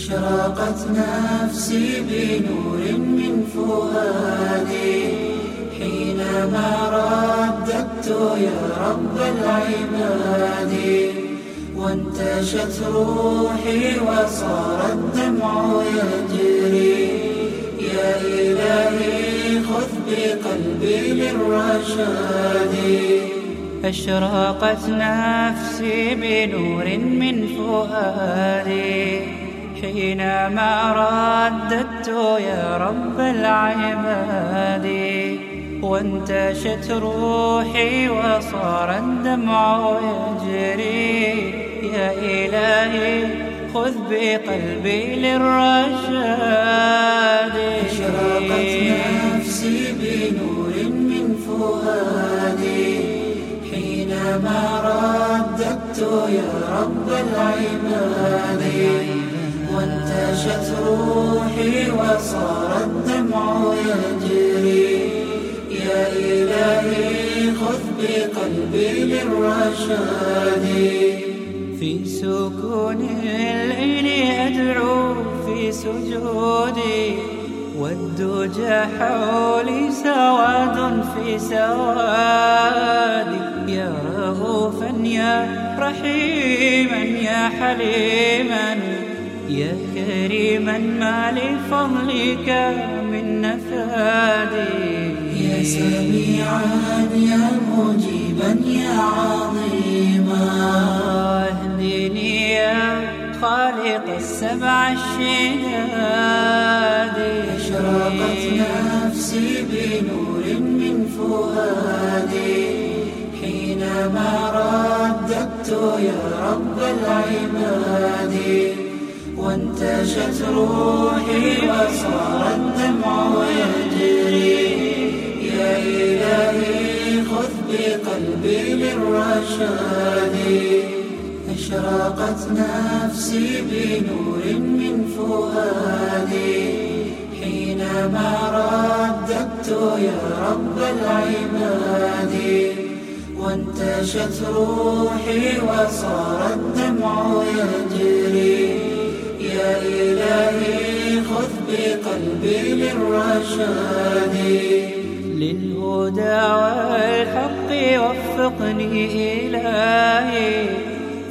أشرقت نفسي بنور من فؤادي. حينما رددت يا رب العباد وانتشت روحي وصار الدمع يجري. يا إلهي خذ بقلبي للرشاد. أشرقت نفسي بنور من فؤادي. حينما رددت يا رب العباد وانتشت روحي وصار الدمع يجري. يا إلهي خذ بقلبي للرشاد. أشرقت نفسي بنور من فؤادي. حينما رددت يا رب العباد وانتشت روحي وصار الدمع يجري. يا إلهي خذ بقلبي للرشاد. في سكون الليل أدعو في سجودي. والدجى حولي سواد في سوادي. يا رؤوفا يا رحيما يا حليما يا كريما ما لفضلك من نفادي. يا سميعا يا مجيبا يا عظيما. اهدني يا خالق السبع الشداد أشرقت نفسي بنور من فؤادي. حينما رددت يا رب العباد وانتشت روحي وصار الدمع يجري. يا إلهي خذ بقلبي للرشاد. أشرقت نفسي بنور من فؤادي حينما رددت يا رب العباد وانتشت روحي وصار الدمع يجري. يا إلهي خذ بقلبي للرشاد للهدى والحق وفقني إلهي.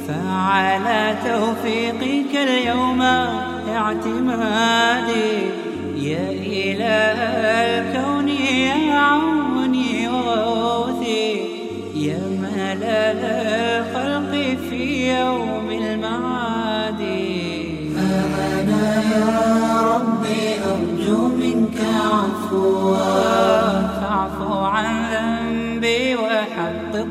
فعلى توفيقك اليوم اعتمادي. يا إله الكون يا عوني وغوثي. يا ملل الخلق في يوم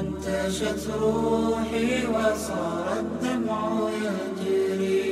وانتشت روحي وصار الدمع يجري.